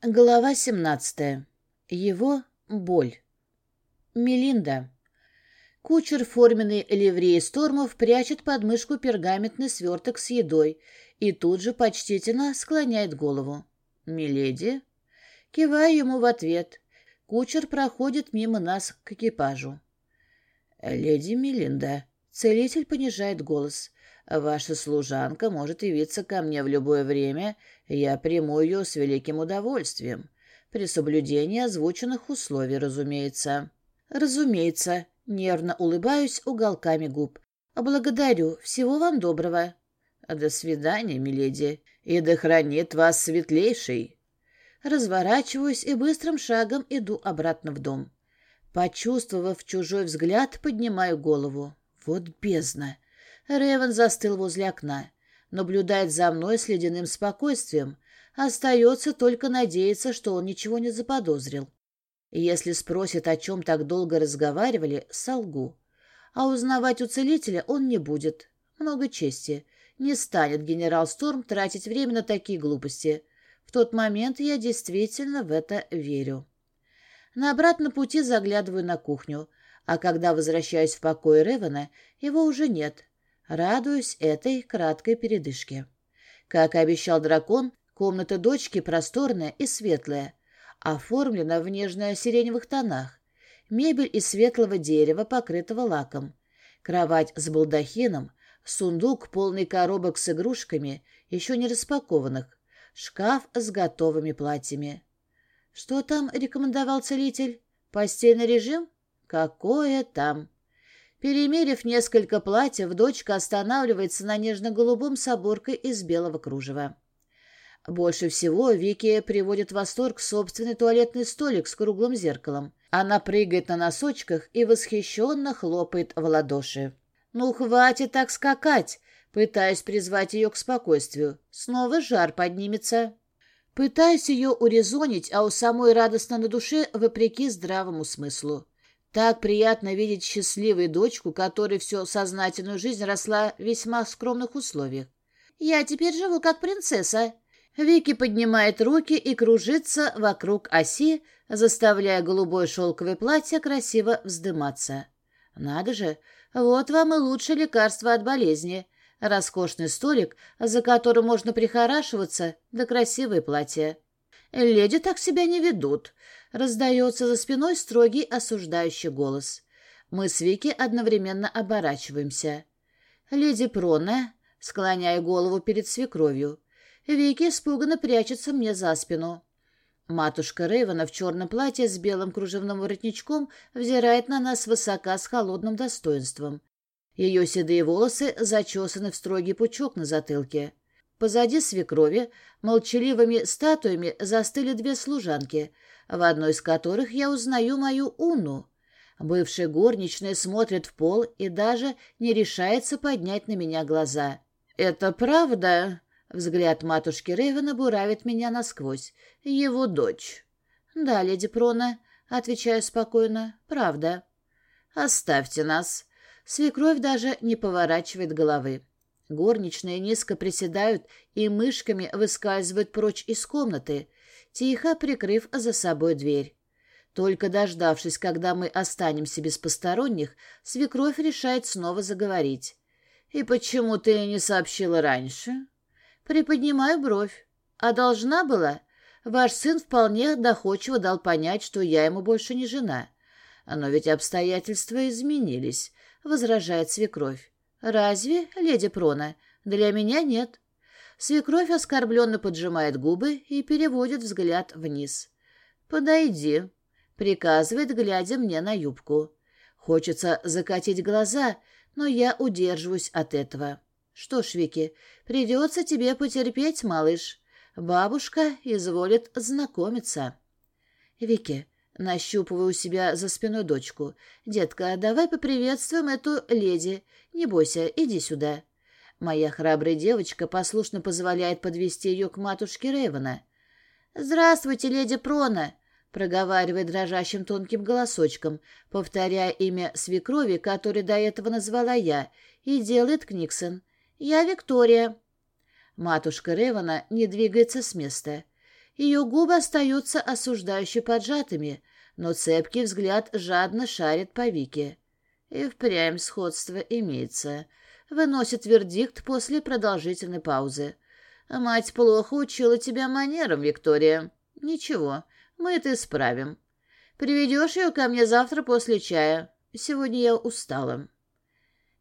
Глава 17. Его боль. Мелинда. Кучер форменной ливреи Стормов прячет под мышку пергаментный сверток с едой и тут же почтительно склоняет голову. «Миледи?» Киваю ему в ответ. Кучер проходит мимо нас к экипажу. «Леди Мелинда». Целитель понижает голос. Ваша служанка может явиться ко мне в любое время, я приму ее с великим удовольствием. При соблюдении озвученных условий, разумеется. Разумеется, нервно улыбаюсь уголками губ. Благодарю, всего вам доброго. До свидания, миледи, и да хранит вас светлейший. Разворачиваюсь и быстрым шагом иду обратно в дом. Почувствовав чужой взгляд, поднимаю голову. Вот бездна! Ревен застыл возле окна, наблюдает за мной с ледяным спокойствием. Остается только надеяться, что он ничего не заподозрил. Если спросит, о чем так долго разговаривали, солгу. А узнавать у целителя он не будет. Много чести. Не станет генерал Сторм тратить время на такие глупости. В тот момент я действительно в это верю. На обратном пути заглядываю на кухню, а когда возвращаюсь в покой Ревена, его уже нет. Радуюсь этой краткой передышке. Как и обещал дракон, комната дочки просторная и светлая, оформлена в нежно-сиреневых тонах. Мебель из светлого дерева, покрытого лаком. Кровать с балдахином, сундук, полный коробок с игрушками, еще не распакованных, шкаф с готовыми платьями. Что там рекомендовал целитель? Постельный режим? Какое там? Перемерив несколько платьев, дочка останавливается на нежно-голубом с оборкой из белого кружева. Больше всего Вики приводит в восторг собственный туалетный столик с круглым зеркалом. Она прыгает на носочках и восхищенно хлопает в ладоши. «Ну, хватит так скакать!» Пытаюсь призвать ее к спокойствию. Снова жар поднимется. Пытаюсь ее урезонить, а у самой радостно на душе, вопреки здравому смыслу. Так приятно видеть счастливую дочку, которая всю сознательную жизнь росла в весьма скромных условиях. «Я теперь живу как принцесса». Вики поднимает руки и кружится вокруг оси, заставляя голубое шелковое платье красиво вздыматься. «Надо же, вот вам и лучшее лекарство от болезни. Роскошный столик, за которым можно прихорашиваться, да красивое платье. Леди так себя не ведут. Раздается за спиной строгий осуждающий голос. Мы с Вики одновременно оборачиваемся. Леди Прона, склоняя голову перед свекровью. Вики испуганно прячется мне за спину. Матушка Рейвена в черном платье с белым кружевным воротничком взирает на нас высока с холодным достоинством. Ее седые волосы зачесаны в строгий пучок на затылке. Позади свекрови молчаливыми статуями застыли две служанки, в одной из которых я узнаю мою Уну. Бывшая горничная смотрит в пол и даже не решается поднять на меня глаза. «Это правда?» — взгляд матушки Рейвена буравит меня насквозь. «Его дочь». «Да, леди Прона», — отвечаю спокойно, — «правда». «Оставьте нас». Свекровь даже не поворачивает головы. Горничные низко приседают и мышками выскальзывают прочь из комнаты, тихо прикрыв за собой дверь. Только дождавшись, когда мы останемся без посторонних, свекровь решает снова заговорить. «И почему ты не сообщила раньше?» «Приподнимаю бровь. А должна была? Ваш сын вполне доходчиво дал понять, что я ему больше не жена. Но ведь обстоятельства изменились», — возражает свекровь. «Разве, леди Прона? Для меня нет». Свекровь оскорбленно поджимает губы и переводит взгляд вниз. «Подойди», — приказывает, глядя мне на юбку. Хочется закатить глаза, но я удерживаюсь от этого. «Что ж, Вики, придется тебе потерпеть, малыш. Бабушка изволит знакомиться». «Вики, Нащупываю у себя за спиной дочку. «Детка, давай поприветствуем эту леди. Не бойся, иди сюда». Моя храбрая девочка послушно позволяет подвести ее к матушке Рейвена. «Здравствуйте, леди Прона!» — проговаривает дрожащим тонким голосочком, повторяя имя свекрови, которое до этого назвала я, и делает Книксон. «Я Виктория». Матушка Ревана не двигается с места. Ее губы остаются осуждающе поджатыми, но цепкий взгляд жадно шарит по Вике. И впрямь сходство имеется. Выносит вердикт после продолжительной паузы. «Мать плохо учила тебя манерам, Виктория. Ничего, мы это исправим. Приведешь ее ко мне завтра после чая. Сегодня я устала».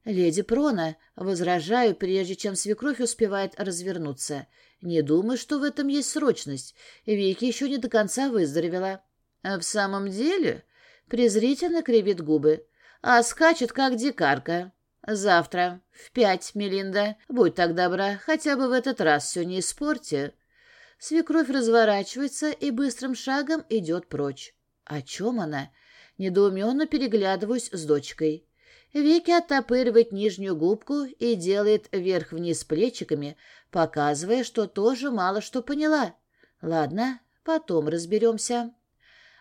«Леди Прона, возражаю, прежде чем свекровь успевает развернуться. Не думаю, что в этом есть срочность. Вики еще не до конца выздоровела». «В самом деле?» — презрительно кривит губы. «А скачет, как дикарка. Завтра в пять, Мелинда. Будь так добра, хотя бы в этот раз все не испорти». Свекровь разворачивается и быстрым шагом идет прочь. О чем она? Недоуменно переглядываюсь с дочкой. Вики оттопыривает нижнюю губку и делает вверх-вниз плечиками, показывая, что тоже мало что поняла. Ладно, потом разберемся.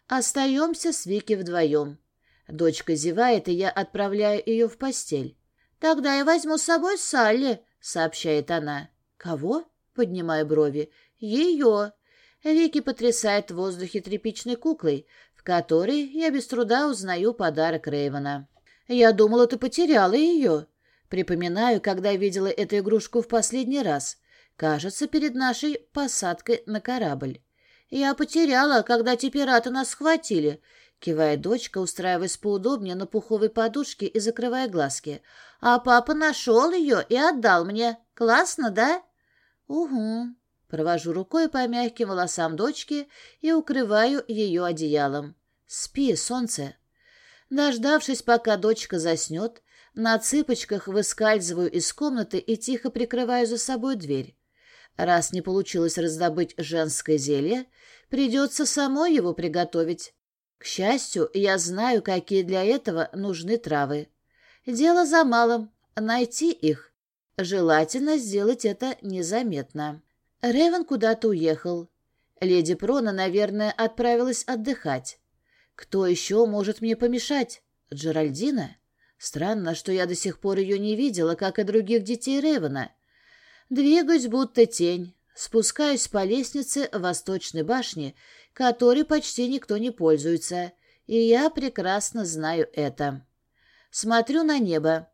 Остаемся с Вики вдвоем. Дочка зевает, и я отправляю ее в постель. «Тогда я возьму с собой Салли», — сообщает она. «Кого?» — поднимаю брови. «Ее». Вики потрясает в воздухе тряпичной куклой, в которой я без труда узнаю подарок Рейвена. «Я думала, ты потеряла ее». Припоминаю, когда видела эту игрушку в последний раз. Кажется, перед нашей посадкой на корабль. «Я потеряла, когда те пираты нас схватили», — кивает дочка, устраиваясь поудобнее на пуховой подушке и закрывая глазки. «А папа нашел ее и отдал мне. Классно, да?» «Угу». Провожу рукой по мягким волосам дочки и укрываю ее одеялом. «Спи, солнце». Дождавшись, пока дочка заснет, на цыпочках выскальзываю из комнаты и тихо прикрываю за собой дверь. Раз не получилось раздобыть женское зелье, придется самой его приготовить. К счастью, я знаю, какие для этого нужны травы. Дело за малым — найти их. Желательно сделать это незаметно. Ревен куда-то уехал. Леди Прона, наверное, отправилась отдыхать. Кто еще может мне помешать? Джеральдина? Странно, что я до сих пор ее не видела, как и других детей Ревена. Двигаюсь, будто тень, спускаюсь по лестнице восточной башни, которой почти никто не пользуется, и я прекрасно знаю это. Смотрю на небо.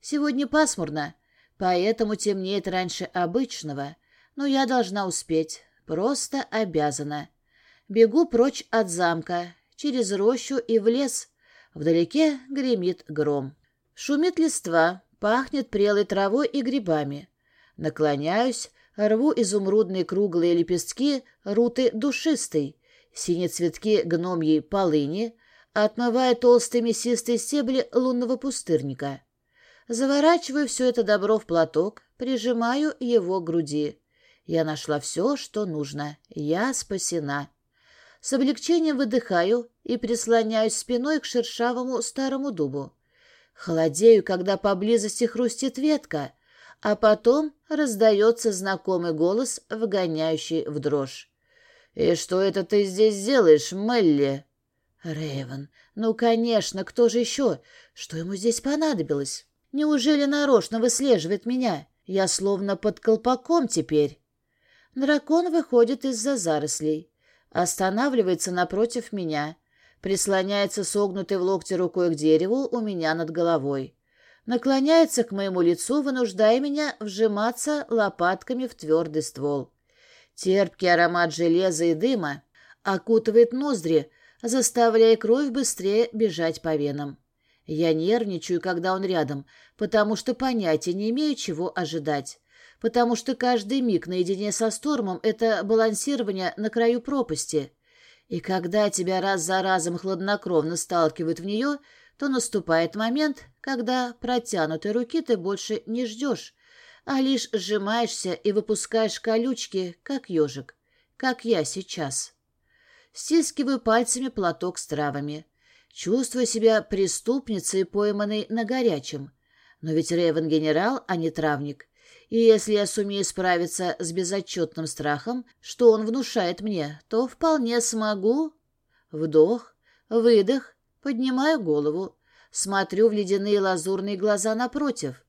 Сегодня пасмурно, поэтому темнеет раньше обычного, но я должна успеть, просто обязана. Бегу прочь от замка, через рощу и в лес. Вдалеке гремит гром. Шумит листва, пахнет прелой травой и грибами. Наклоняюсь, рву изумрудные круглые лепестки руты душистой, синие цветки гномьей полыни, отмывая толстые мясистые стебли лунного пустырника. Заворачиваю все это добро в платок, прижимаю его к груди. Я нашла все, что нужно. Я спасена. С облегчением выдыхаю и прислоняюсь спиной к шершавому старому дубу. Холодею, когда поблизости хрустит ветка, а потом раздается знакомый голос, вгоняющий в дрожь. «И что это ты здесь делаешь, Мелли?» Рейвен, ну, конечно, кто же еще? Что ему здесь понадобилось? Неужели нарочно выслеживает меня? Я словно под колпаком теперь». Дракон выходит из-за зарослей, останавливается напротив меня, прислоняется согнутой в локте рукой к дереву у меня над головой наклоняется к моему лицу, вынуждая меня вжиматься лопатками в твердый ствол. Терпкий аромат железа и дыма окутывает ноздри, заставляя кровь быстрее бежать по венам. Я нервничаю, когда он рядом, потому что понятия не имею, чего ожидать. Потому что каждый миг наедине со Стормом — это балансирование на краю пропасти. И когда тебя раз за разом хладнокровно сталкивают в нее — то наступает момент, когда протянутой руки ты больше не ждешь, а лишь сжимаешься и выпускаешь колючки, как ежик, как я сейчас. Стискиваю пальцами платок с травами. Чувствую себя преступницей, пойманной на горячем. Но ведь Рейвен генерал, а не травник. И если я сумею справиться с безотчетным страхом, что он внушает мне, то вполне смогу. Вдох, выдох, Поднимаю голову, смотрю в ледяные лазурные глаза напротив.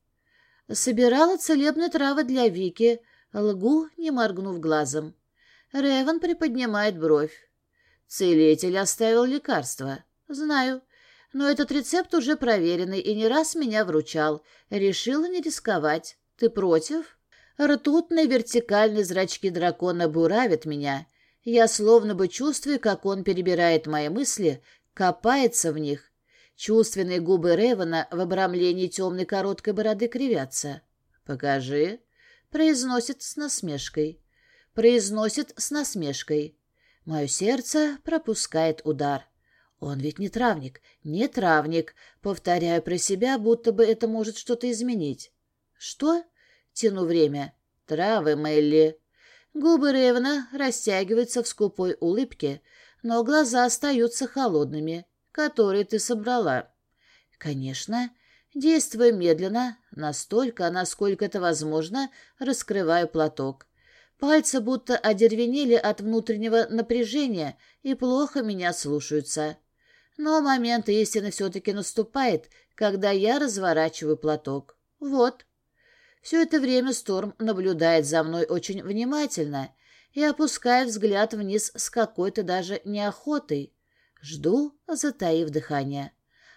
Собирала целебные травы для Вики, лгу, не моргнув глазом. Реван приподнимает бровь. Целитель оставил лекарство. Знаю. Но этот рецепт уже проверенный и не раз меня вручал. Решила не рисковать. Ты против? Ртутные вертикальные зрачки дракона буравят меня. Я словно бы чувствую, как он перебирает мои мысли, копается в них. Чувственные губы Ревана в обрамлении темной короткой бороды кривятся. «Покажи», — произносит с насмешкой. Произносит с насмешкой. Мое сердце пропускает удар. Он ведь не травник, не травник. Повторяю про себя, будто бы это может что-то изменить. Что? Тяну время. Травы, Мелли. Губы Ревна растягиваются в скупой улыбке, но глаза остаются холодными, которые ты собрала. Конечно, действуя медленно, настолько, насколько это возможно, раскрываю платок. Пальцы будто одервенели от внутреннего напряжения и плохо меня слушаются. Но момент истины все-таки наступает, когда я разворачиваю платок. Вот. Все это время Сторм наблюдает за мной очень внимательно и опускает взгляд вниз с какой-то даже неохотой. Жду, затаив дыхание.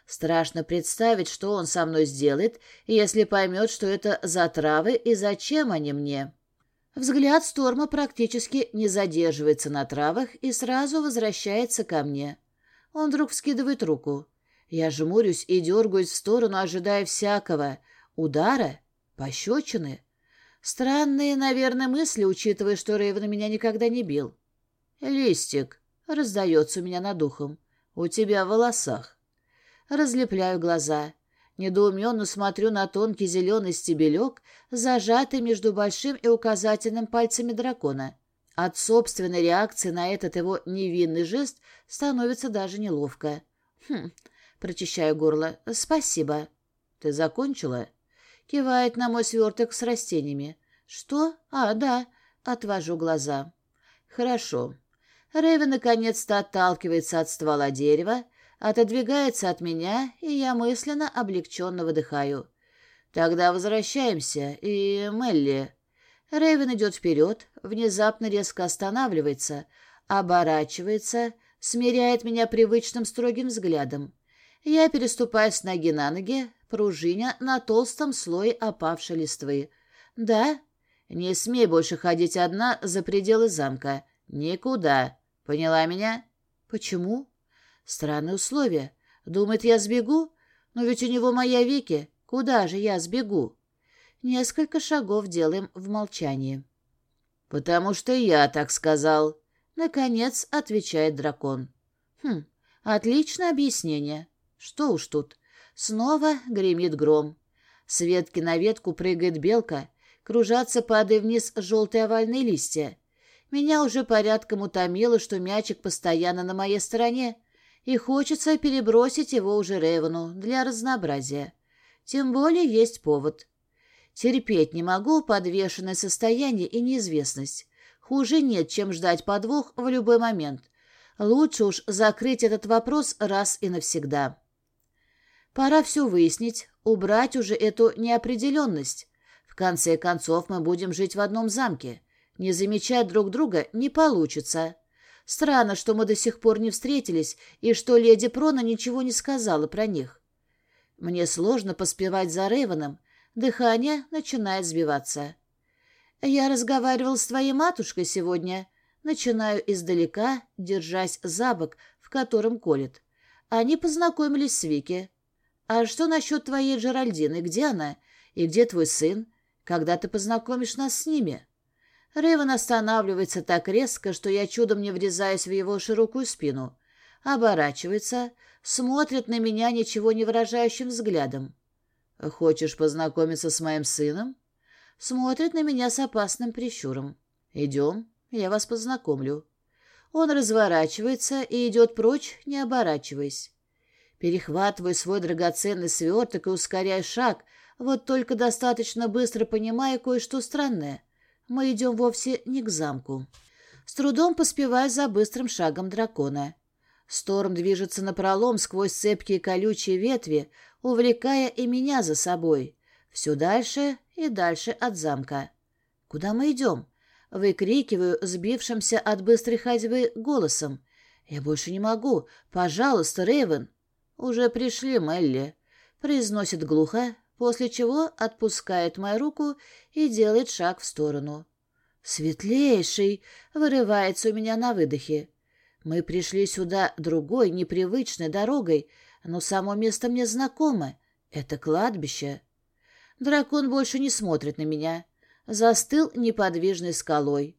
Страшно представить, что он со мной сделает, если поймет, что это за травы и зачем они мне. Взгляд Сторма практически не задерживается на травах и сразу возвращается ко мне. Он вдруг вскидывает руку. Я жмурюсь и дергаюсь в сторону, ожидая всякого. Удара? Пощечины? Странные, наверное, мысли, учитывая, что Рейвен меня никогда не бил. «Листик», — раздается у меня над ухом, — «у тебя в волосах». Разлепляю глаза. Недоуменно смотрю на тонкий зеленый стебелек, зажатый между большим и указательным пальцами дракона. От собственной реакции на этот его невинный жест становится даже неловко. «Хм...» — прочищаю горло. «Спасибо». «Ты закончила?» Кивает на мой сверток с растениями. «Что? А, да». Отвожу глаза. «Хорошо». Рэви наконец-то отталкивается от ствола дерева, отодвигается от меня, и я мысленно облегченно выдыхаю. «Тогда возвращаемся, и Мелли...» Рэйвен идет вперед, внезапно резко останавливается, оборачивается, смиряет меня привычным строгим взглядом. Я переступаю с ноги на ноги, пружиня на толстом слое опавшей листвы. «Да? Не смей больше ходить одна за пределы замка. Никуда. Поняла меня?» «Почему?» Странные условия. Думает, я сбегу? Но ведь у него моя Вики. Куда же я сбегу? Несколько шагов делаем в молчании. «Потому что я так сказал», — наконец отвечает дракон. «Хм, отличное объяснение. Что уж тут. Снова гремит гром. С ветки на ветку прыгает белка, кружатся, падая вниз желтые овальные листья. Меня уже порядком утомило, что мячик постоянно на моей стороне, и хочется перебросить его уже Ревану для разнообразия. Тем более есть повод. Терпеть не могу подвешенное состояние и неизвестность. Хуже нет, чем ждать подвох в любой момент. Лучше уж закрыть этот вопрос раз и навсегда. Пора все выяснить, убрать уже эту неопределенность. В конце концов, мы будем жить в одном замке. Не замечать друг друга не получится. Странно, что мы до сих пор не встретились, и что леди Прона ничего не сказала про них. Мне сложно поспевать за Рейвоном, дыхание начинает сбиваться. Я разговаривал с твоей матушкой сегодня. Начинаю издалека, держась за бок, в котором колет. Они познакомились с Вики. А что насчет твоей Джеральдины? Где она? И где твой сын? Когда ты познакомишь нас с ними?» Рейвен останавливается так резко, что я чудом не врезаюсь в его широкую спину. Оборачивается, смотрит на меня ничего не выражающим взглядом. «Хочешь познакомиться с моим сыном?» Смотрит на меня с опасным прищуром. «Идем, я вас познакомлю». Он разворачивается и идет прочь, не оборачиваясь. Перехватываю свой драгоценный сверток и ускоряю шаг, вот только достаточно быстро понимая кое-что странное — мы идем вовсе не к замку. С трудом поспеваю за быстрым шагом дракона. Сторм движется напролом сквозь цепкие колючие ветви, увлекая и меня за собой. Все дальше и дальше от замка. Куда мы идем? Выкрикиваю сбившимся от быстрой ходьбы голосом. «Я больше не могу. Пожалуйста, Рейвен!» «Уже пришли, Мелли», — произносит глухо, после чего отпускает мою руку и делает шаг в сторону. «Светлейший!» — вырывается у меня на выдохе. Мы пришли сюда другой, непривычной дорогой, но само место мне знакомо. Это кладбище. Дракон больше не смотрит на меня. Застыл неподвижной скалой.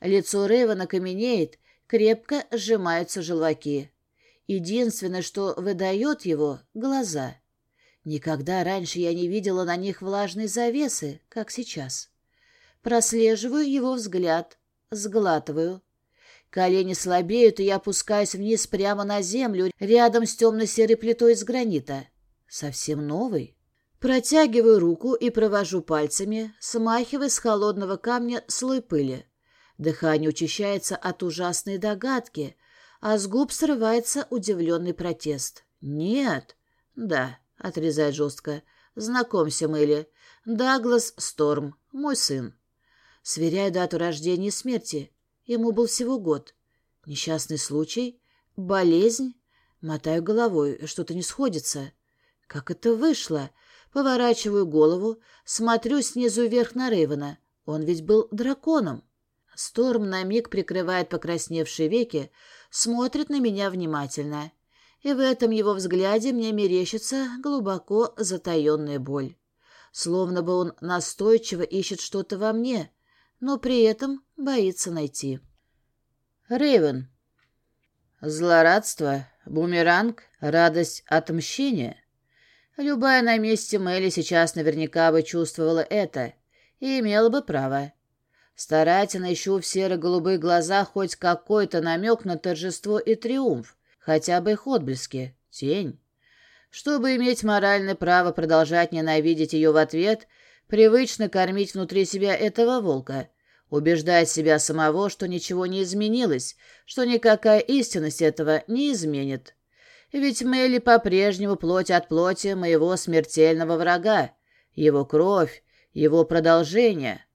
Лицо Рейвена каменеет, крепко сжимаются желваки. Единственное, что выдает его — глаза. Никогда раньше я не видела на них влажной завесы, как сейчас. Прослеживаю его взгляд, сглатываю. Колени слабеют, и я опускаюсь вниз прямо на землю, рядом с темно-серой плитой из гранита. Совсем новый. Протягиваю руку и провожу пальцами, смахивая с холодного камня слой пыли. Дыхание учащается от ужасной догадки, а с губ срывается удивленный протест. «Нет!» «Да», — отрезает жестко. «Знакомься, Мэлли. Даглас Сторм, мой сын». Сверяю дату рождения и смерти. Ему был всего год. Несчастный случай? Болезнь? Мотаю головой, что-то не сходится. Как это вышло? Поворачиваю голову, смотрю снизу вверх на Рейвена. Он ведь был драконом. Сторм на миг прикрывает покрасневшие веки, смотрит на меня внимательно. И в этом его взгляде мне мерещится глубоко затаенная боль. Словно бы он настойчиво ищет что-то во мне, но при этом боится найти. Рейвен. Злорадство, бумеранг, радость отмщения. Любая на месте Мелли сейчас наверняка бы чувствовала это и имела бы право. Старательно ищу в серо-голубых глазах хоть какой-то намек на торжество и триумф, хотя бы их отблески, тень. Чтобы иметь моральное право продолжать ненавидеть ее в ответ, привычно кормить внутри себя этого волка, убеждать себя самого, что ничего не изменилось, что никакая истинность этого не изменит. Ведь Мелли по-прежнему плоть от плоти моего смертельного врага, его кровь, его продолжение.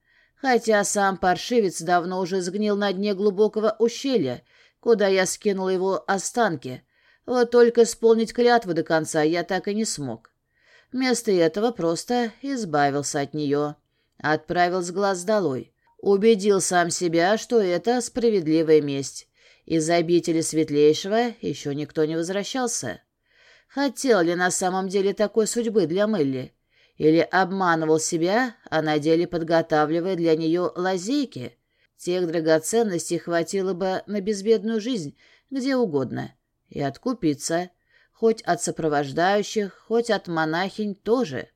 Хотя сам паршивец давно уже сгнил на дне глубокого ущелья, куда я скинул его останки. Вот только исполнить клятву до конца я так и не смог. Вместо этого просто избавился от нее. Отправил с глаз долой. Убедил сам себя, что это справедливая месть. Из обители Светлейшего еще никто не возвращался. Хотел ли на самом деле такой судьбы для Мелли? Или обманывал себя, а на деле подготавливая для нее лазейки? Тех драгоценностей хватило бы на безбедную жизнь где угодно. И откупиться. Хоть от сопровождающих, хоть от монахинь тоже.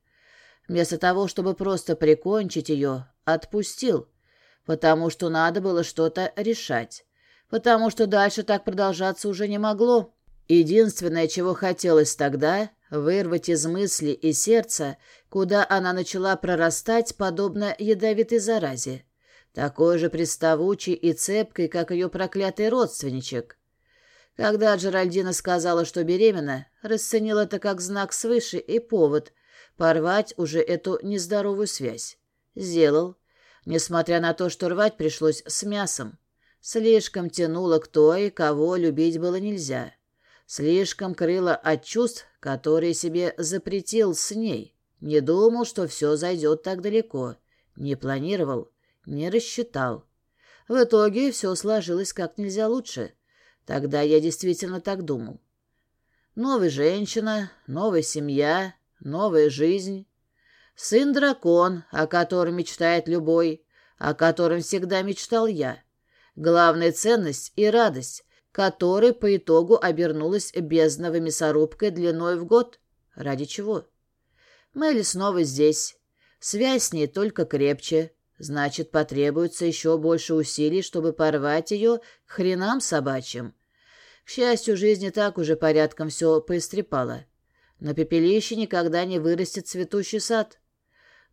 Вместо того, чтобы просто прикончить ее, отпустил. Потому что надо было что-то решать потому что дальше так продолжаться уже не могло. Единственное, чего хотелось тогда, вырвать из мысли и сердца, куда она начала прорастать, подобно ядовитой заразе, такой же приставучей и цепкой, как ее проклятый родственничек. Когда Джеральдина сказала, что беременна, расценил это как знак свыше и повод порвать уже эту нездоровую связь. Сделал, несмотря на то, что рвать пришлось с мясом. Слишком тянуло к той, кого любить было нельзя. Слишком крыло от чувств, которые себе запретил с ней. Не думал, что все зайдет так далеко. Не планировал, не рассчитал. В итоге все сложилось как нельзя лучше. Тогда я действительно так думал. Новая женщина, новая семья, новая жизнь. Сын-дракон, о котором мечтает любой, о котором всегда мечтал я. Главная ценность и радость, которой по итогу обернулась бездновой мясорубкой длиной в год. Ради чего? Мелли снова здесь. Связь с ней только крепче. Значит, потребуется еще больше усилий, чтобы порвать ее к хренам собачьим. К счастью, жизнь и так уже порядком все поистрепала. На пепелище никогда не вырастет цветущий сад.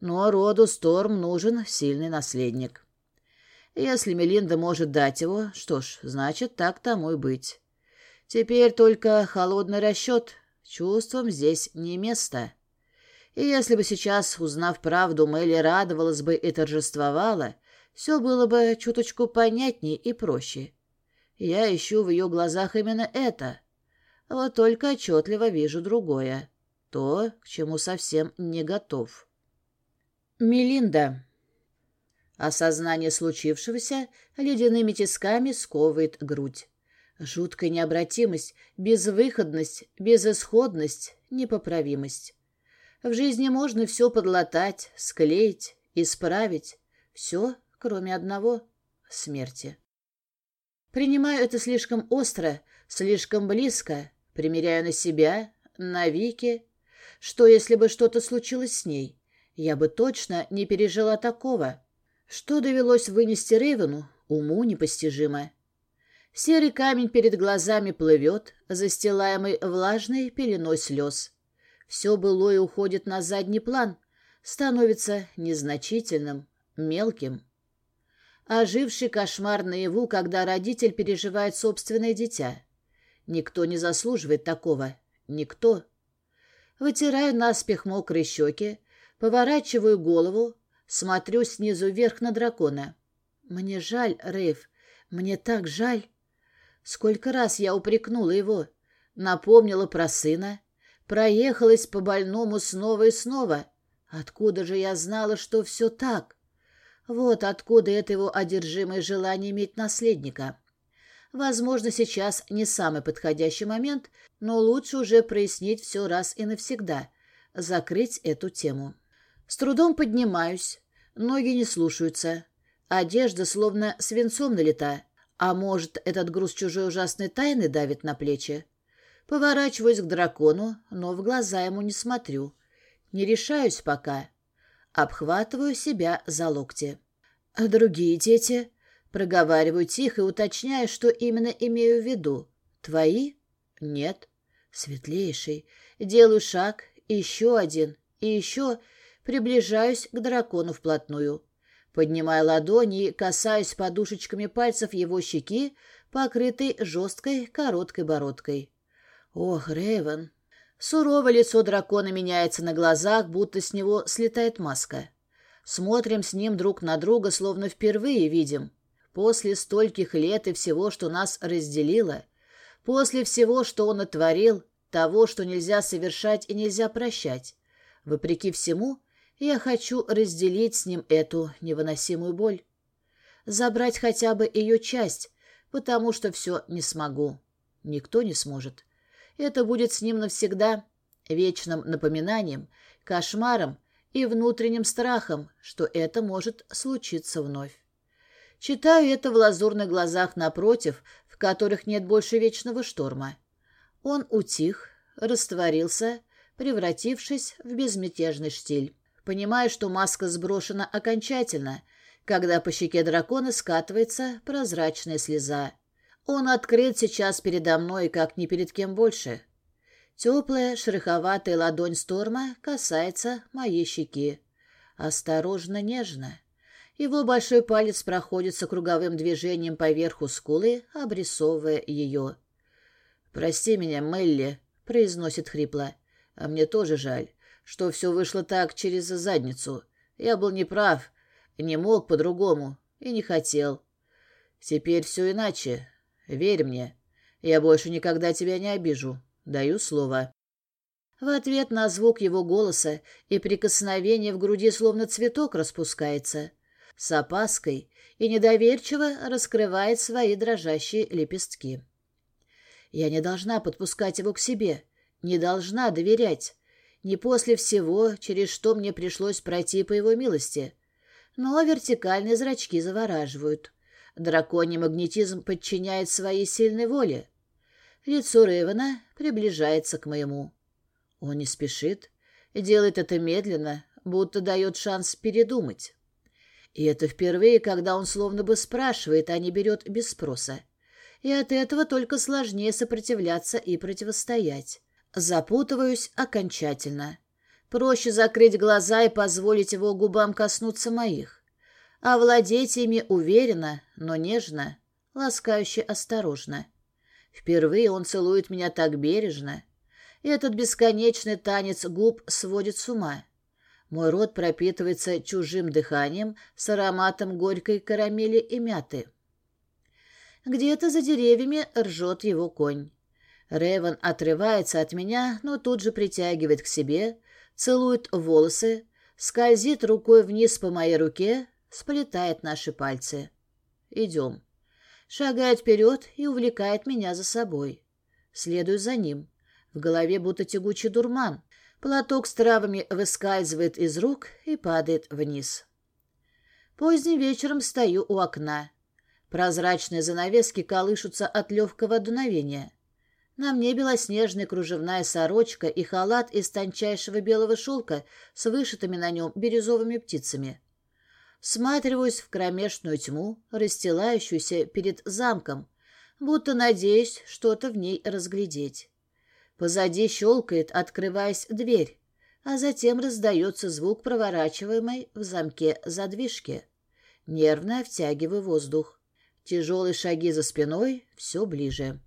Но роду Сторм нужен сильный наследник. Если Мелинда может дать его, что ж, значит, так тому и быть. Теперь только холодный расчет. Чувствам здесь не место. И если бы сейчас, узнав правду, Мелли радовалась бы и торжествовала, все было бы чуточку понятнее и проще. Я ищу в ее глазах именно это. Вот только отчетливо вижу другое. То, к чему совсем не готов. Мелинда. Осознание случившегося ледяными тисками сковывает грудь. Жуткая необратимость, безвыходность, безысходность, непоправимость. В жизни можно все подлатать, склеить, исправить. Все, кроме одного — смерти. Принимаю это слишком остро, слишком близко, примеряю на себя, на Вики. Что, если бы что-то случилось с ней? Я бы точно не пережила такого. Что довелось вынести Рейвену, уму непостижимо. Серый камень перед глазами плывет, застилаемый влажной пеленой слез. Все былое уходит на задний план, становится незначительным, мелким. Оживший кошмар наяву, когда родитель переживает собственное дитя. Никто не заслуживает такого. Никто. Вытираю наспех мокрые щеки, поворачиваю голову, смотрю снизу вверх на дракона. Мне жаль, Рейв, мне так жаль. Сколько раз я упрекнула его, напомнила про сына, проехалась по больному снова и снова. Откуда же я знала, что все так? Вот откуда это его одержимое желание иметь наследника. Возможно, сейчас не самый подходящий момент, но лучше уже прояснить все раз и навсегда, закрыть эту тему. С трудом поднимаюсь, ноги не слушаются, одежда словно свинцом налита, а может, этот груз чужой ужасной тайны давит на плечи? Поворачиваюсь к дракону, но в глаза ему не смотрю. Не решаюсь пока. Обхватываю себя за локти. Другие дети? Проговариваю тихо и уточняю, что именно имею в виду. Твои? Нет. Светлейший. Делаю шаг, еще один, и еще приближаюсь к дракону вплотную. Поднимаю ладони и касаюсь подушечками пальцев его щеки, покрытой жесткой короткой бородкой. Ох, Рейвен. Суровое лицо дракона меняется на глазах, будто с него слетает маска. Смотрим с ним друг на друга, словно впервые видим. После стольких лет и всего, что нас разделило, после всего, что он отворил, того, что нельзя совершать и нельзя прощать, вопреки всему, я хочу разделить с ним эту невыносимую боль. Забрать хотя бы ее часть, потому что все не смогу. Никто не сможет. Это будет с ним навсегда, вечным напоминанием, кошмаром и внутренним страхом, что это может случиться вновь. Читаю это в лазурных глазах напротив, в которых нет больше вечного шторма. Он утих, растворился, превратившись в безмятежный штиль. Понимаю, что маска сброшена окончательно, когда по щеке дракона скатывается прозрачная слеза. Он открыт сейчас передо мной, как ни перед кем больше. Теплая, шероховатая ладонь Сторма касается моей щеки. Осторожно, нежно. Его большой палец проходится круговым движением по верху скулы, обрисовывая ее. «Прости меня, Мелли», — произносит хрипло. «А мне тоже жаль что все вышло так через задницу. Я был неправ, не мог по-другому и не хотел. Теперь все иначе. Верь мне. Я больше никогда тебя не обижу. Даю слово. В ответ на звук его голоса и прикосновение в груди словно цветок распускается. С опаской и недоверчиво раскрывает свои дрожащие лепестки. Я не должна подпускать его к себе, не должна доверять не после всего, через что мне пришлось пройти по его милости. Но вертикальные зрачки завораживают. Драконий магнетизм подчиняет своей сильной воле. Лицо Рейвена приближается к моему. Он не спешит, делает это медленно, будто дает шанс передумать. И это впервые, когда он словно бы спрашивает, а не берет без спроса. И от этого только сложнее сопротивляться и противостоять. Запутываюсь окончательно. Проще закрыть глаза и позволить его губам коснуться моих. Овладеть ими уверенно, но нежно, ласкающе осторожно. Впервые он целует меня так бережно. Этот бесконечный танец губ сводит с ума. Мой рот пропитывается чужим дыханием с ароматом горькой карамели и мяты. Где-то за деревьями ржет его конь. Реван отрывается от меня, но тут же притягивает к себе, целует волосы, скользит рукой вниз по моей руке, сплетает наши пальцы. Идем. Шагает вперед и увлекает меня за собой. Следую за ним. В голове будто тягучий дурман. Платок с травами выскальзывает из рук и падает вниз. Поздним вечером стою у окна. Прозрачные занавески колышутся от легкого дуновения. На мне белоснежная кружевная сорочка и халат из тончайшего белого шелка с вышитыми на нем бирюзовыми птицами. Сматриваюсь в кромешную тьму, расстилающуюся перед замком, будто надеюсь что-то в ней разглядеть. Позади щелкает, открываясь дверь, а затем раздается звук проворачиваемой в замке задвижки. Нервно втягиваю воздух. Тяжелые шаги за спиной все ближе.